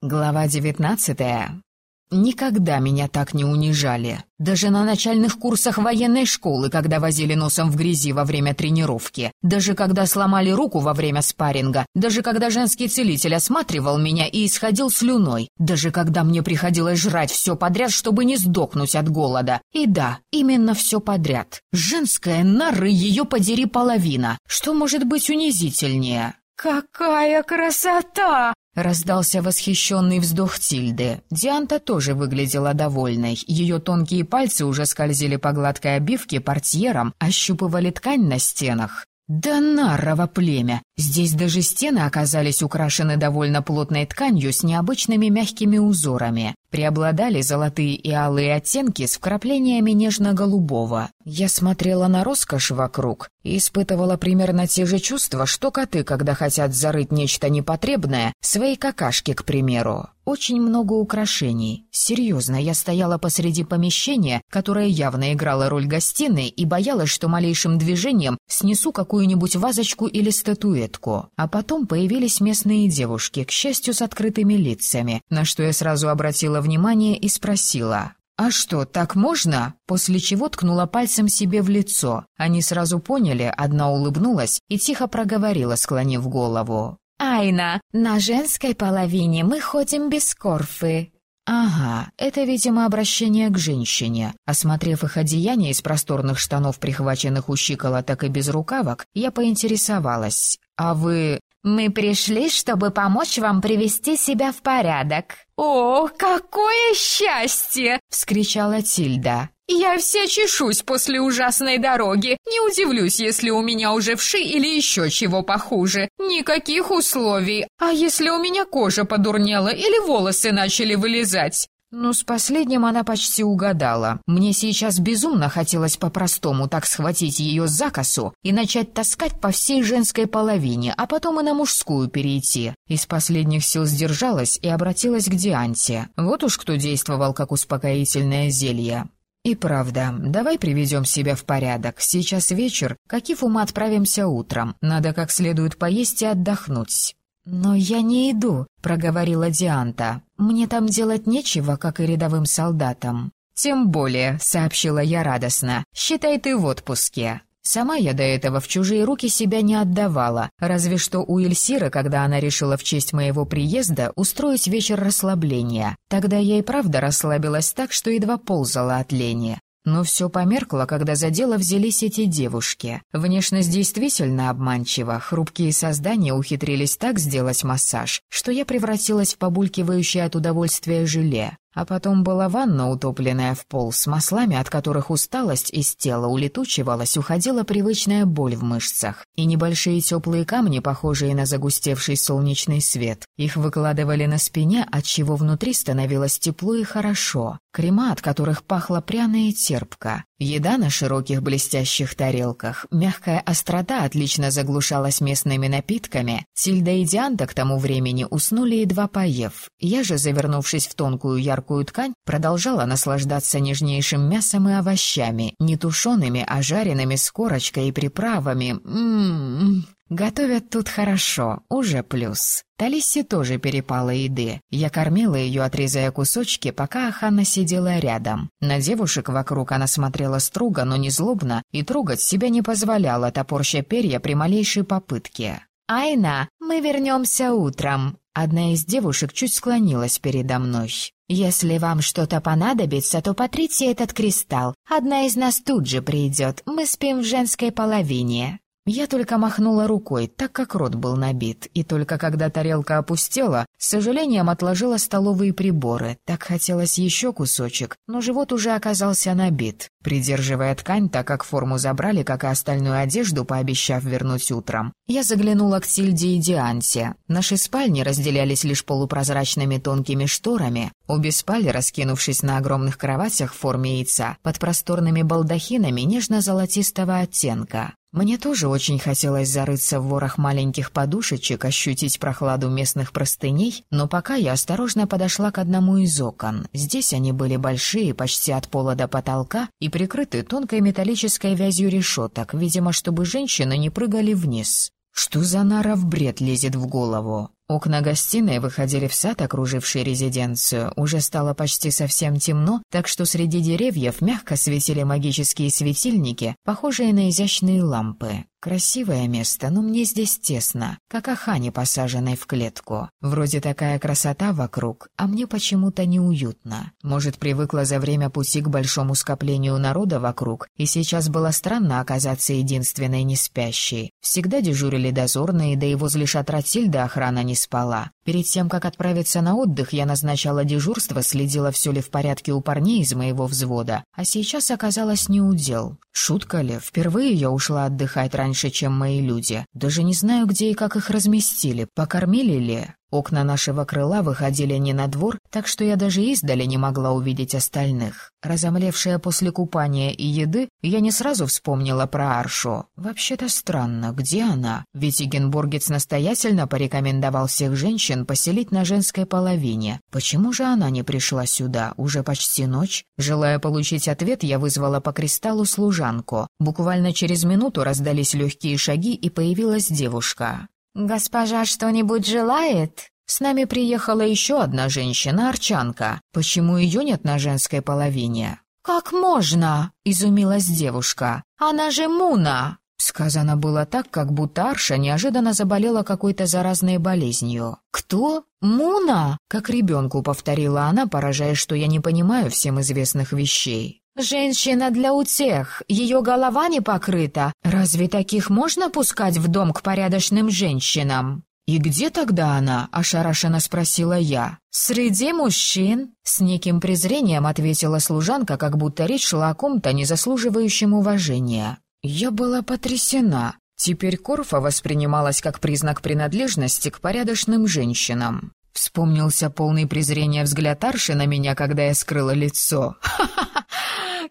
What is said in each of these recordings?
Глава девятнадцатая. Никогда меня так не унижали. Даже на начальных курсах военной школы, когда возили носом в грязи во время тренировки. Даже когда сломали руку во время спарринга. Даже когда женский целитель осматривал меня и исходил слюной. Даже когда мне приходилось жрать все подряд, чтобы не сдохнуть от голода. И да, именно все подряд. Женская нары, ее подери половина. Что может быть унизительнее? «Какая красота!» Раздался восхищенный вздох Тильды. Дианта тоже выглядела довольной. Ее тонкие пальцы уже скользили по гладкой обивке портьером, ощупывали ткань на стенах. Да нарово племя! Здесь даже стены оказались украшены довольно плотной тканью с необычными мягкими узорами. Преобладали золотые и алые оттенки с вкраплениями нежно-голубого. Я смотрела на роскошь вокруг и испытывала примерно те же чувства, что коты, когда хотят зарыть нечто непотребное, свои какашки, к примеру. Очень много украшений. Серьезно, я стояла посреди помещения, которое явно играло роль гостиной, и боялась, что малейшим движением снесу какую-нибудь вазочку или статуэтку. А потом появились местные девушки, к счастью, с открытыми лицами, на что я сразу обратила внимание и спросила. «А что, так можно?» После чего ткнула пальцем себе в лицо. Они сразу поняли, одна улыбнулась и тихо проговорила, склонив голову. «Айна, на женской половине мы ходим без корфы». «Ага, это, видимо, обращение к женщине». Осмотрев их одеяние из просторных штанов, прихваченных у щиколоток и без рукавок, я поинтересовалась. «А вы...» «Мы пришли, чтобы помочь вам привести себя в порядок». «О, какое счастье!» — вскричала Тильда. «Я вся чешусь после ужасной дороги. Не удивлюсь, если у меня уже вши или еще чего похуже. Никаких условий. А если у меня кожа подурнела или волосы начали вылезать? Ну, с последним она почти угадала. Мне сейчас безумно хотелось по-простому так схватить ее за косу и начать таскать по всей женской половине, а потом и на мужскую перейти. Из последних сил сдержалась и обратилась к Дианте. Вот уж кто действовал как успокоительное зелье. «И правда, давай приведем себя в порядок. Сейчас вечер, Какив мы отправимся утром. Надо как следует поесть и отдохнуть». «Но я не иду», — проговорила Дианта. «Мне там делать нечего, как и рядовым солдатам». «Тем более», — сообщила я радостно, — «считай ты в отпуске». Сама я до этого в чужие руки себя не отдавала, разве что у Эльсира, когда она решила в честь моего приезда устроить вечер расслабления. Тогда я и правда расслабилась так, что едва ползала от лени. Но все померкло, когда за дело взялись эти девушки. Внешность действительно обманчива. Хрупкие создания ухитрились так сделать массаж, что я превратилась в побулькивающее от удовольствия желе. А потом была ванна, утопленная в пол, с маслами, от которых усталость из тела улетучивалась, уходила привычная боль в мышцах. И небольшие теплые камни, похожие на загустевший солнечный свет. Их выкладывали на спине, отчего внутри становилось тепло и хорошо. Крема, от которых пахло пряно и терпко. Еда на широких блестящих тарелках, мягкая острота отлично заглушалась местными напитками. Тильда и Дианта к тому времени уснули едва поев. Я же, завернувшись в тонкую яркую ткань, продолжала наслаждаться нежнейшим мясом и овощами, не тушеными, а жареными с корочкой и приправами. Ммм... Готовят тут хорошо, уже плюс. Талиссе тоже перепала еды. Я кормила ее, отрезая кусочки, пока Ахана сидела рядом. На девушек вокруг она смотрела строго, но не злобно, и трогать себя не позволяла, топорща перья при малейшей попытке. «Айна, мы вернемся утром». Одна из девушек чуть склонилась передо мной. «Если вам что-то понадобится, то потрите этот кристалл. Одна из нас тут же придет. Мы спим в женской половине». Я только махнула рукой, так как рот был набит, и только когда тарелка опустела, с сожалением отложила столовые приборы. Так хотелось еще кусочек, но живот уже оказался набит. Придерживая ткань, так как форму забрали, как и остальную одежду, пообещав вернуть утром, я заглянула к Тильде и Дианте. Наши спальни разделялись лишь полупрозрачными тонкими шторами. Обе спали, раскинувшись на огромных кроватях в форме яйца, под просторными балдахинами нежно-золотистого оттенка. Мне тоже очень хотелось зарыться в ворох маленьких подушечек, ощутить прохладу местных простыней, но пока я осторожно подошла к одному из окон. Здесь они были большие, почти от пола до потолка, и прикрыты тонкой металлической вязью решеток, видимо, чтобы женщины не прыгали вниз. Что за нара в бред лезет в голову? Окна гостиной выходили в сад, окруживший резиденцию. Уже стало почти совсем темно, так что среди деревьев мягко светили магические светильники, похожие на изящные лампы. Красивое место, но мне здесь тесно, как Ахане, посаженной в клетку. Вроде такая красота вокруг, а мне почему-то неуютно. Может, привыкла за время пути к большому скоплению народа вокруг, и сейчас было странно оказаться единственной не спящей. Всегда дежурили дозорные, да и возле шатра Тильда охрана не спала. Перед тем, как отправиться на отдых, я назначала дежурство, следила, все ли в порядке у парней из моего взвода, а сейчас оказалось неудел. Шутка ли, впервые я ушла отдыхать раньше, чем мои люди. Даже не знаю, где и как их разместили, покормили ли. Окна нашего крыла выходили не на двор, так что я даже издали не могла увидеть остальных. Разомлевшая после купания и еды, я не сразу вспомнила про Аршу. Вообще-то странно, где она? Ведь Игенбургец настоятельно порекомендовал всех женщин поселить на женской половине. Почему же она не пришла сюда? Уже почти ночь? Желая получить ответ, я вызвала по кристаллу служанку. Буквально через минуту раздались легкие шаги, и появилась девушка. «Госпожа что-нибудь желает?» С нами приехала еще одна женщина, Арчанка. Почему ее нет на женской половине? «Как можно?» — изумилась девушка. «Она же Муна!» Сказано было так, как будто Арша неожиданно заболела какой-то заразной болезнью. «Кто? Муна?» — как ребенку повторила она, поражая, что я не понимаю всем известных вещей. «Женщина для утех, ее голова не покрыта. Разве таких можно пускать в дом к порядочным женщинам?» «И где тогда она?» — ошарашенно спросила я. «Среди мужчин», — с неким презрением ответила служанка, как будто речь шла о ком-то незаслуживающем уважения. Я была потрясена. Теперь Корфа воспринималась как признак принадлежности к порядочным женщинам. Вспомнился полный презрения взгляд Арши на меня, когда я скрыла лицо. Ха-ха-ха!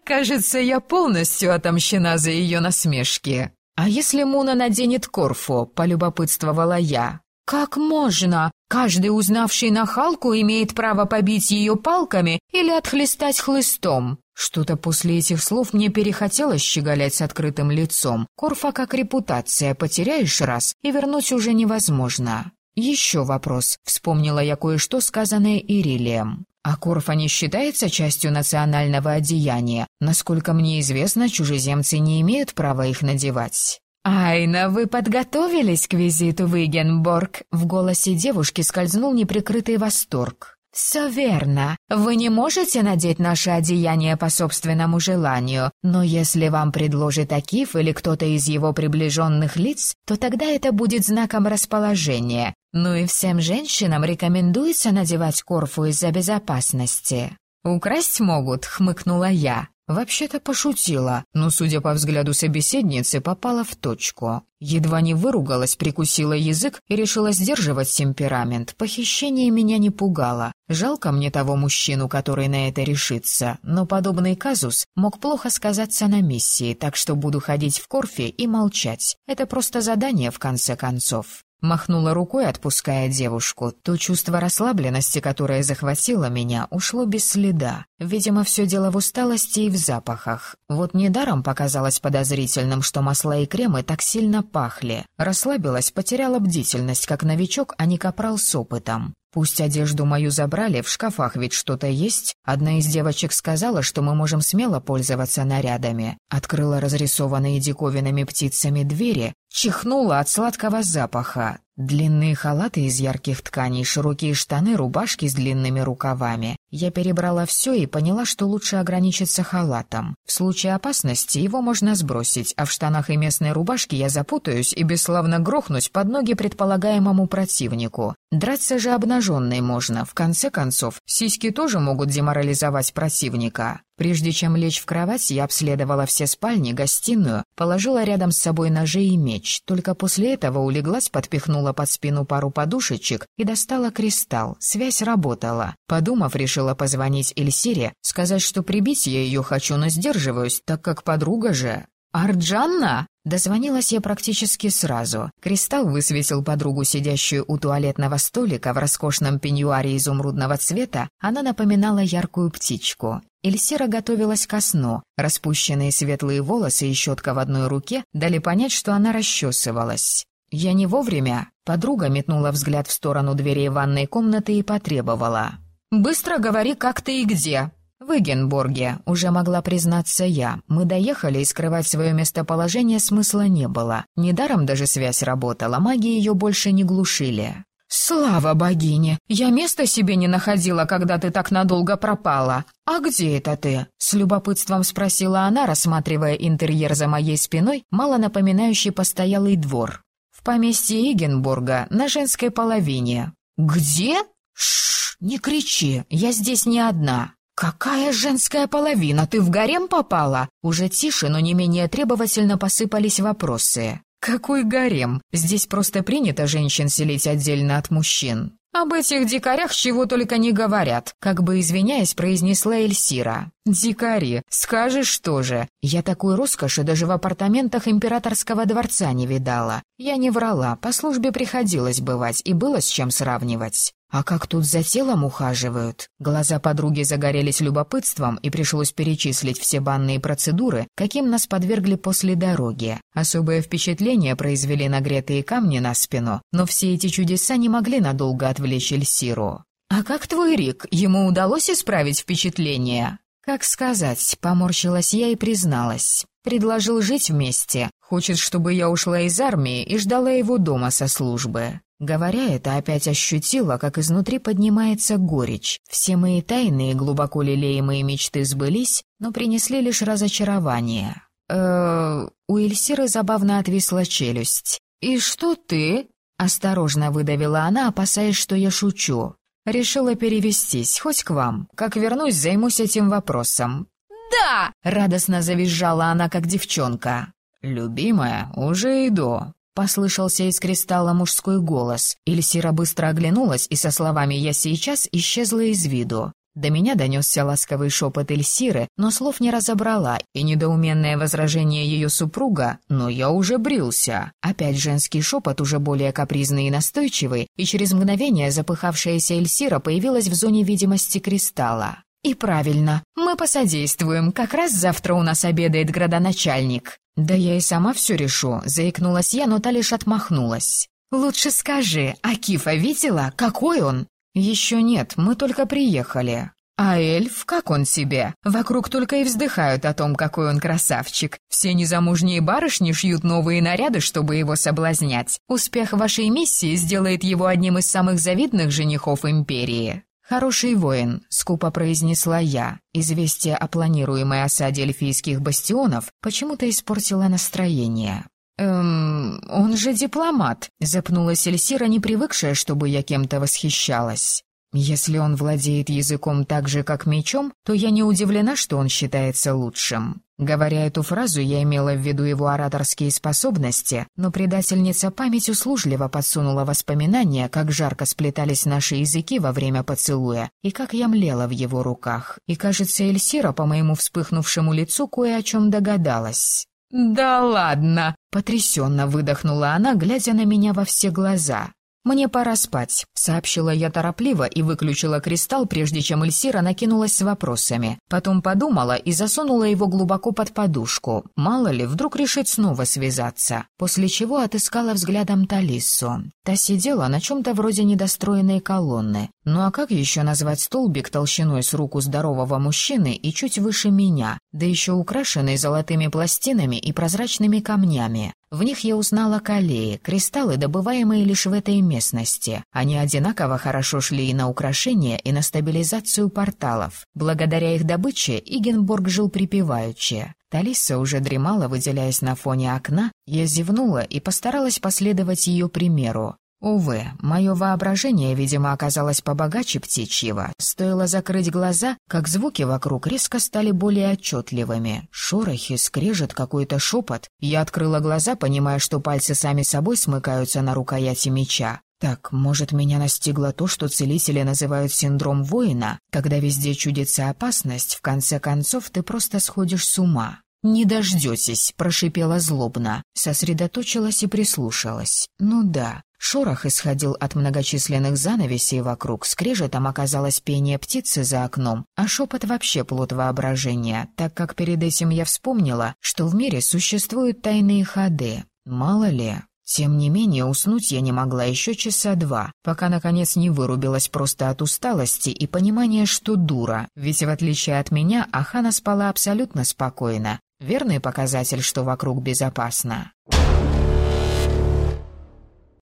Кажется, я полностью отомщена за ее насмешки. А если Муна наденет Корфу, полюбопытствовала я. Как можно? Каждый узнавший нахалку имеет право побить ее палками или отхлестать хлыстом. Что-то после этих слов мне перехотелось щеголять с открытым лицом. Корфа как репутация, потеряешь раз, и вернуть уже невозможно. Еще вопрос. Вспомнила я кое-что, сказанное Ирилием. А Корфа не считается частью национального одеяния. Насколько мне известно, чужеземцы не имеют права их надевать. «Айна, вы подготовились к визиту в Игенборг?» В голосе девушки скользнул неприкрытый восторг. «Все верно. Вы не можете надеть наше одеяние по собственному желанию, но если вам предложит Акиф или кто-то из его приближенных лиц, то тогда это будет знаком расположения. Ну и всем женщинам рекомендуется надевать корфу из-за безопасности». «Украсть могут», — хмыкнула я. Вообще-то пошутила, но, судя по взгляду собеседницы, попала в точку. Едва не выругалась, прикусила язык и решила сдерживать темперамент. Похищение меня не пугало. Жалко мне того мужчину, который на это решится, но подобный казус мог плохо сказаться на миссии, так что буду ходить в корфе и молчать. Это просто задание, в конце концов. Махнула рукой, отпуская девушку. То чувство расслабленности, которое захватило меня, ушло без следа. Видимо, все дело в усталости и в запахах. Вот недаром показалось подозрительным, что масла и кремы так сильно пахли. Расслабилась, потеряла бдительность, как новичок, а не капрал с опытом. Пусть одежду мою забрали, в шкафах ведь что-то есть. Одна из девочек сказала, что мы можем смело пользоваться нарядами. Открыла разрисованные диковинными птицами двери, чихнула от сладкого запаха. Длинные халаты из ярких тканей, широкие штаны, рубашки с длинными рукавами. Я перебрала все и поняла, что лучше ограничиться халатом. В случае опасности его можно сбросить, а в штанах и местной рубашке я запутаюсь и бесславно грохнусь под ноги предполагаемому противнику. Драться же обнаженной можно. В конце концов, сиськи тоже могут деморализовать противника. Прежде чем лечь в кровать, я обследовала все спальни, гостиную, положила рядом с собой ножи и меч. Только после этого улеглась, подпихнула под спину пару подушечек и достала кристалл. Связь работала. Подумав, решила позвонить Эльсире, сказать, что прибить я ее хочу, но сдерживаюсь, так как подруга же. «Арджанна?» Дозвонилась я практически сразу. Кристалл высветил подругу, сидящую у туалетного столика в роскошном пеньюаре изумрудного цвета. Она напоминала яркую птичку. Эльсира готовилась ко сну. Распущенные светлые волосы и щетка в одной руке дали понять, что она расчесывалась. Я не вовремя. Подруга метнула взгляд в сторону дверей ванной комнаты и потребовала. «Быстро говори, как ты и где». «В Эгенборге», — уже могла признаться я. Мы доехали, и скрывать свое местоположение смысла не было. Недаром даже связь работала, маги ее больше не глушили. «Слава богине! Я места себе не находила, когда ты так надолго пропала. А где это ты?» С любопытством спросила она, рассматривая интерьер за моей спиной, мало напоминающий постоялый двор. «В поместье Игенбурга, на женской половине». «Где?» «Шш, не кричи, я здесь не одна». «Какая женская половина? Ты в гарем попала?» Уже тише, но не менее требовательно посыпались вопросы. «Какой гарем? Здесь просто принято женщин селить отдельно от мужчин». «Об этих дикарях чего только не говорят», как бы извиняясь, произнесла Эльсира. «Дикари, скажешь что же? Я такой роскоши даже в апартаментах императорского дворца не видала. Я не врала, по службе приходилось бывать, и было с чем сравнивать. А как тут за телом ухаживают? Глаза подруги загорелись любопытством, и пришлось перечислить все банные процедуры, каким нас подвергли после дороги. Особое впечатление произвели нагретые камни на спину, но все эти чудеса не могли надолго отвлечь Эльсиру. «А как твой Рик? Ему удалось исправить впечатление?» «Как сказать?» — поморщилась я и призналась. «Предложил жить вместе. Хочет, чтобы я ушла из армии и ждала его дома со службы. Говоря это, опять ощутила, как изнутри поднимается горечь. Все мои тайные, глубоко лелеемые мечты сбылись, но принесли лишь разочарование. э У Эльсиры забавно отвисла челюсть. «И что ты?» — осторожно выдавила она, опасаясь, что я шучу. Решила перевестись, хоть к вам. Как вернусь, займусь этим вопросом. «Да!» — радостно завизжала она, как девчонка. «Любимая, уже иду», Послышался из кристалла мужской голос. Ильсира быстро оглянулась и со словами «я сейчас» исчезла из виду. До меня донесся ласковый шепот Эльсиры, но слов не разобрала, и недоуменное возражение ее супруга «но я уже брился». Опять женский шепот, уже более капризный и настойчивый, и через мгновение запыхавшаяся Эльсира появилась в зоне видимости кристалла. «И правильно, мы посодействуем, как раз завтра у нас обедает градоначальник». «Да я и сама все решу», — заикнулась я, но та лишь отмахнулась. «Лучше скажи, Акифа видела? Какой он?» «Еще нет, мы только приехали». «А эльф, как он себе? Вокруг только и вздыхают о том, какой он красавчик. Все незамужние барышни шьют новые наряды, чтобы его соблазнять. Успех вашей миссии сделает его одним из самых завидных женихов Империи». «Хороший воин», — скупо произнесла я. Известие о планируемой осаде эльфийских бастионов почему-то испортило настроение. «Эм, он же дипломат», — запнулась Эльсира, не привыкшая, чтобы я кем-то восхищалась. «Если он владеет языком так же, как мечом, то я не удивлена, что он считается лучшим. Говоря эту фразу, я имела в виду его ораторские способности, но предательница память услужливо подсунула воспоминания, как жарко сплетались наши языки во время поцелуя, и как я млела в его руках. И, кажется, Эльсира по моему вспыхнувшему лицу кое о чем догадалась. «Да ладно!» — потрясенно выдохнула она, глядя на меня во все глаза. «Мне пора спать», — сообщила я торопливо и выключила кристалл, прежде чем Эльсира накинулась с вопросами. Потом подумала и засунула его глубоко под подушку. Мало ли, вдруг решит снова связаться. После чего отыскала взглядом Талиссу. Та сидела на чем-то вроде недостроенной колонны. Ну а как еще назвать столбик толщиной с руку здорового мужчины и чуть выше меня, да еще украшенный золотыми пластинами и прозрачными камнями? В них я узнала калеи, кристаллы, добываемые лишь в этой местности. Они одинаково хорошо шли и на украшение, и на стабилизацию порталов. Благодаря их добыче Игенборг жил припеваючи. Талиса уже дремала, выделяясь на фоне окна. Я зевнула и постаралась последовать ее примеру. Увы, мое воображение, видимо, оказалось побогаче птичьего. Стоило закрыть глаза, как звуки вокруг резко стали более отчетливыми. Шорохи, скрежет, какой-то шепот. Я открыла глаза, понимая, что пальцы сами собой смыкаются на рукояти меча. Так, может, меня настигло то, что целители называют синдром воина, когда везде чудится опасность, в конце концов ты просто сходишь с ума. «Не дождетесь», — прошипела злобно, сосредоточилась и прислушалась. «Ну да, Шорох исходил от многочисленных занавесей вокруг, скрежетом оказалось пение птицы за окном, а шепот вообще плод воображения, так как перед этим я вспомнила, что в мире существуют тайные ходы. Мало ли, Тем не менее, уснуть я не могла еще часа два, пока, наконец, не вырубилась просто от усталости и понимания, что дура, ведь, в отличие от меня, Ахана спала абсолютно спокойно. Верный показатель, что вокруг безопасно.